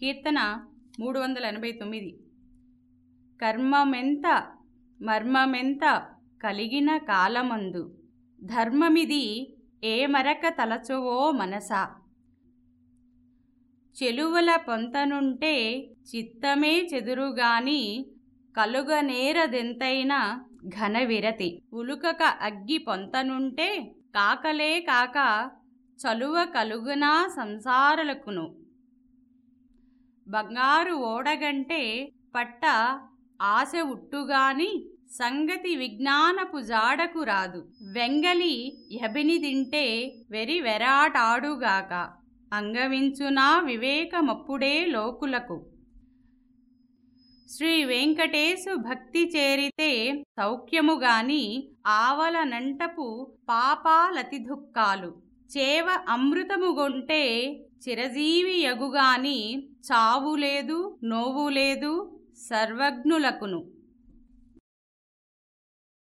కీర్తన మూడు వందల ఎనభై తొమ్మిది కర్మమెంత మర్మమెంత కలిగిన కాలమందు ధర్మమిది ఏ మరక తలచువో మనస. చెలువల పొంతనుంటే చిత్తమే చెదురుగాని కలుగనేరదెంతైనా ఘన విరతి ఉలుకక అగ్గి పొంతనుంటే కాకలే కాక చలువ కలుగునా సంసారలకును. బంగారు ఓడగంటే పట్ట ఆశ ఉట్టుగాని సంగతి విజ్ఞానపు జాడకు రాదు. వెంగలి యబిని తింటే వెరి వెరాటాడుగాక. అంగవించునా వివేకమప్పుడే లోకులకు. శ్రీ వెంకటేశు భక్తి చేరితే సౌఖ్యముగాని ఆవలనంటపు పాపాలతి దుఃఖాలు చేవ అమృతముగొంటే చిరజీవి యగుగాని చావు లేదు నోవు లేదు సర్వజ్ఞులకును.